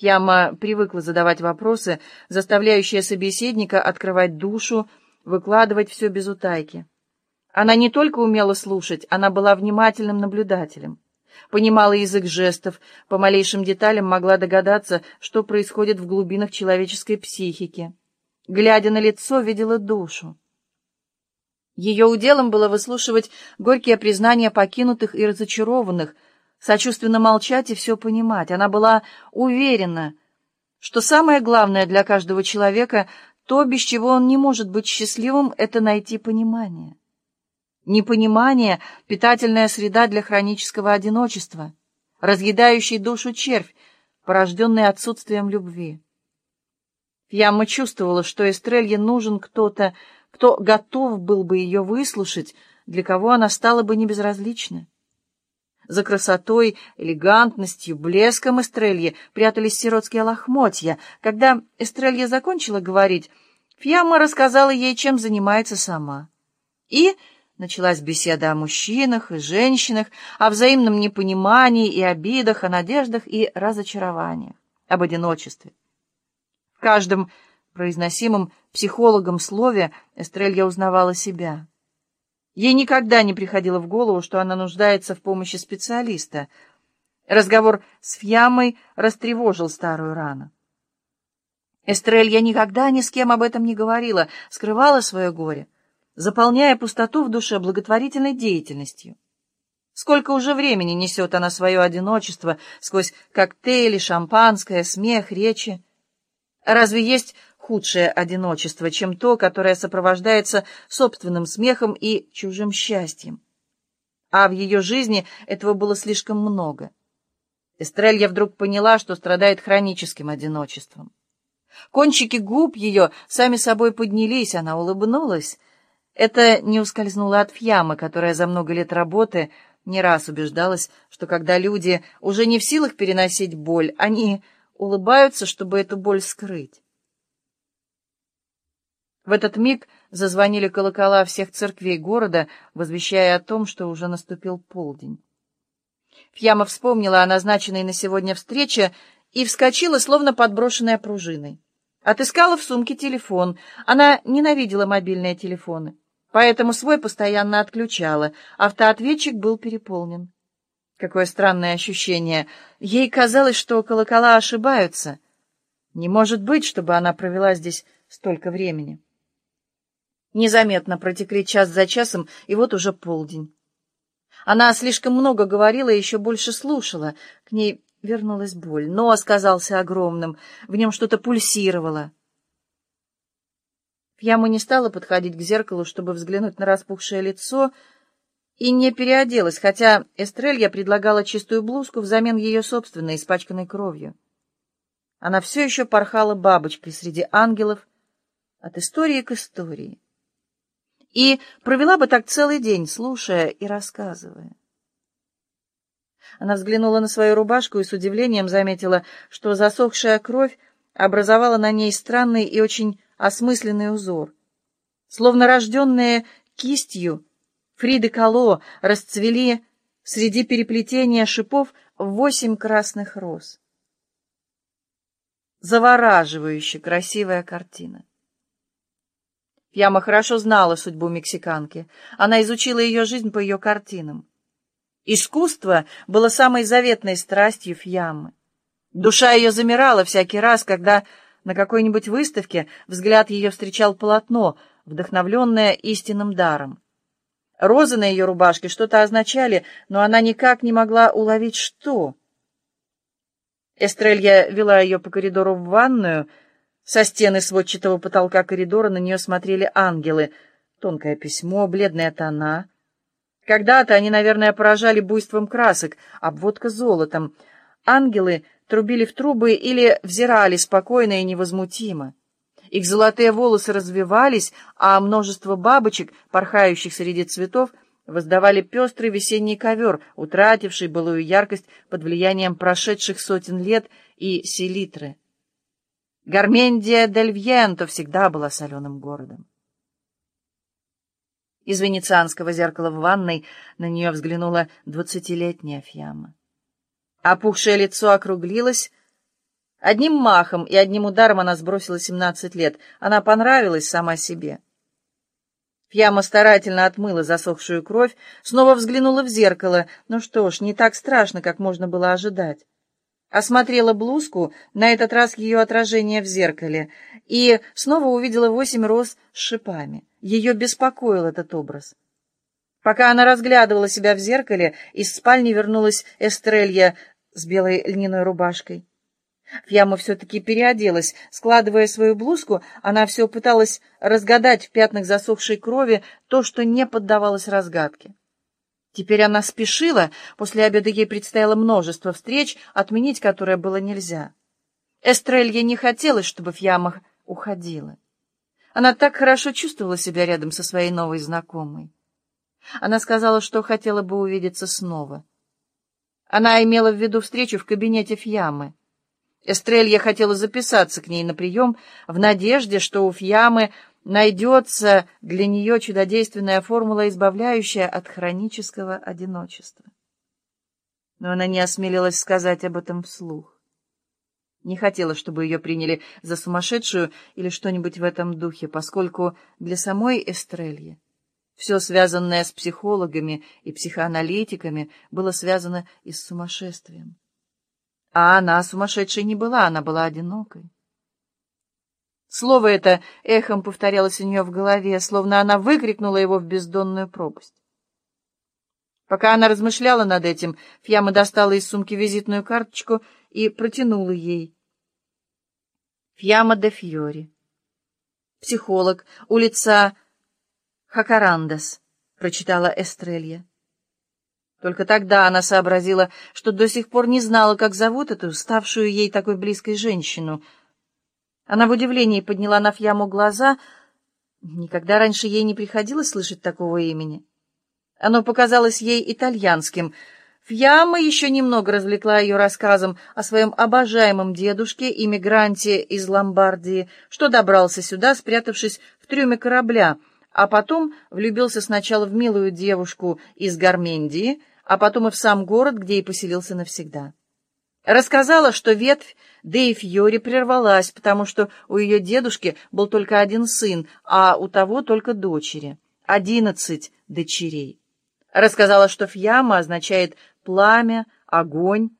Фьяма привыкла задавать вопросы, заставляющие собеседника открывать душу, выкладывать все без утайки. Она не только умела слушать, она была внимательным наблюдателем. Понимала язык жестов, по малейшим деталям могла догадаться, что происходит в глубинах человеческой психики. Глядя на лицо, видела душу. Ее уделом было выслушивать горькие признания покинутых и разочарованных, сочувственно молчать и все понимать. Она была уверена, что самое главное для каждого человека, то, без чего он не может быть счастливым, это найти понимание. Непонимание — питательная среда для хронического одиночества, разъедающий душу червь, порожденный отсутствием любви. Фьямма чувствовала, что Эстрелье нужен кто-то, кто готов был бы ее выслушать, для кого она стала бы небезразлична. За красотой, элегантностью, блеском Эстрелье прятались сиротские лохмотья. Когда Эстрелья закончила говорить, Фьямма рассказала ей, чем занимается сама. И началась беседа о мужчинах и женщинах, о взаимном непонимании и обидах, о надеждах и разочарованиях, об одиночестве. В каждом произносимом психологом слове Эстрелья узнавала себя. Ей никогда не приходило в голову, что она нуждается в помощи специалиста. Разговор с Фьямой растревожил старую рану. Эстрелья никогда ни с кем об этом не говорила, скрывала свое горе, заполняя пустоту в душе благотворительной деятельностью. Сколько уже времени несет она свое одиночество сквозь коктейли, шампанское, смех, речи. Разве есть худшее одиночество, чем то, которое сопровождается собственным смехом и чужим счастьем? А в ее жизни этого было слишком много. Эстрелья вдруг поняла, что страдает хроническим одиночеством. Кончики губ ее сами собой поднялись, она улыбнулась. Это не ускользнуло от Фьямы, которая за много лет работы не раз убеждалась, что когда люди уже не в силах переносить боль, они улыбаются, чтобы эту боль скрыть. В этот миг зазвонили колокола всех церквей города, возвещая о том, что уже наступил полдень. Фьяма вспомнила о назначенной на сегодня встрече и вскочила, словно подброшенная пружиной. Отыскала в сумке телефон. Она ненавидела мобильные телефоны, поэтому свой постоянно отключала. Автоответчик был переполнен. Какое странное ощущение. Ей казалось, что колокола ошибаются. Не может быть, чтобы она провела здесь столько времени. Незаметно протекли час за часом, и вот уже полдень. Она слишком много говорила и еще больше слушала. К ней вернулась боль. Нос казался огромным, в нем что-то пульсировало. Фьяма не стала подходить к зеркалу, чтобы взглянуть на распухшее лицо, — и не переоделась, хотя Эстрелья предлагала чистую блузку взамен ее собственной, испачканной кровью. Она все еще порхала бабочкой среди ангелов от истории к истории. И провела бы так целый день, слушая и рассказывая. Она взглянула на свою рубашку и с удивлением заметила, что засохшая кровь образовала на ней странный и очень осмысленный узор. Словно рожденные кистью, Фриды Кало расцвели среди переплетения шипов восемь красных роз. Завораживающе красивая картина. Пьяма хорошо знала судьбу мексиканки. Она изучила ее жизнь по ее картинам. Искусство было самой заветной страстью Фьямы. Душа ее замирала всякий раз, когда на какой-нибудь выставке взгляд ее встречал полотно, вдохновленное истинным даром. Розы на ее рубашке что-то означали, но она никак не могла уловить, что. Эстрелья вела ее по коридору в ванную. Со стены сводчатого потолка коридора на нее смотрели ангелы. Тонкое письмо, бледная тона. Когда-то они, наверное, поражали буйством красок, обводка золотом. Ангелы трубили в трубы или взирали спокойно и невозмутимо. Их золотые волосы развивались, а множество бабочек, порхающих среди цветов, воздавали пестрый весенний ковер, утративший былую яркость под влиянием прошедших сотен лет и селитры. Гармендия дель Вьенто всегда была соленым городом. Из венецианского зеркала в ванной на нее взглянула двадцатилетняя Фьяма. Опухшее лицо округлилось, Одним махом и одним ударом она сбросила 17 лет. Она понравилась сама себе. Фьяма старательно отмыла засохшую кровь, снова взглянула в зеркало. Ну что ж, не так страшно, как можно было ожидать. Осмотрела блузку, на этот раз ее отражение в зеркале, и снова увидела восемь роз с шипами. Ее беспокоил этот образ. Пока она разглядывала себя в зеркале, из спальни вернулась Эстрелья с белой льняной рубашкой. Фьяма все-таки переоделась. Складывая свою блузку, она все пыталась разгадать в пятнах засохшей крови то, что не поддавалось разгадке. Теперь она спешила, после обеда ей предстояло множество встреч, отменить которые было нельзя. Эстрелье не хотелось, чтобы Фьяма уходила. Она так хорошо чувствовала себя рядом со своей новой знакомой. Она сказала, что хотела бы увидеться снова. Она имела в виду встречу в кабинете Фьямы. Эстрелья хотела записаться к ней на прием в надежде, что у Фьямы найдется для нее чудодейственная формула, избавляющая от хронического одиночества. Но она не осмелилась сказать об этом вслух. Не хотела, чтобы ее приняли за сумасшедшую или что-нибудь в этом духе, поскольку для самой Эстрельи все связанное с психологами и психоаналитиками было связано и с сумасшествием. А она сумасшедшей не была, она была одинокой. Слово это эхом повторялось у нее в голове, словно она выкрикнула его в бездонную пропасть. Пока она размышляла над этим, Фьяма достала из сумки визитную карточку и протянула ей. Фьяма де Фьори. Психолог, улица Хакарандас, прочитала Эстрелья. Только тогда она сообразила, что до сих пор не знала, как зовут эту, ставшую ей такой близкой женщину. Она в удивлении подняла на Фьяму глаза. Никогда раньше ей не приходилось слышать такого имени. Оно показалось ей итальянским. Фьяма еще немного развлекла ее рассказом о своем обожаемом дедушке, иммигранте из Ломбардии, что добрался сюда, спрятавшись в трюме корабля, а потом влюбился сначала в милую девушку из Гармендии, а потом и в сам город, где и поселился навсегда. Рассказала, что ветвь Деи Фьори прервалась, потому что у ее дедушки был только один сын, а у того только дочери. Одиннадцать дочерей. Рассказала, что Фьяма означает пламя, огонь,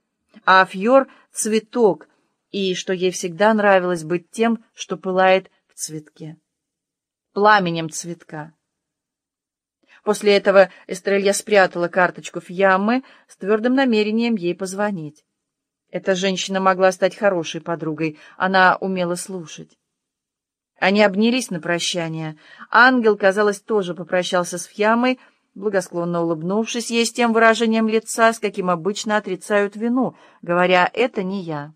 а Фьор — цветок, и что ей всегда нравилось быть тем, что пылает в цветке. Пламенем цветка. После этого Эстрелья спрятала карточку в ямы с твердым намерением ей позвонить. Эта женщина могла стать хорошей подругой, она умела слушать. Они обнялись на прощание. Ангел, казалось, тоже попрощался с Фьямой, благосклонно улыбнувшись ей с тем выражением лица, с каким обычно отрицают вину, говоря «это не я».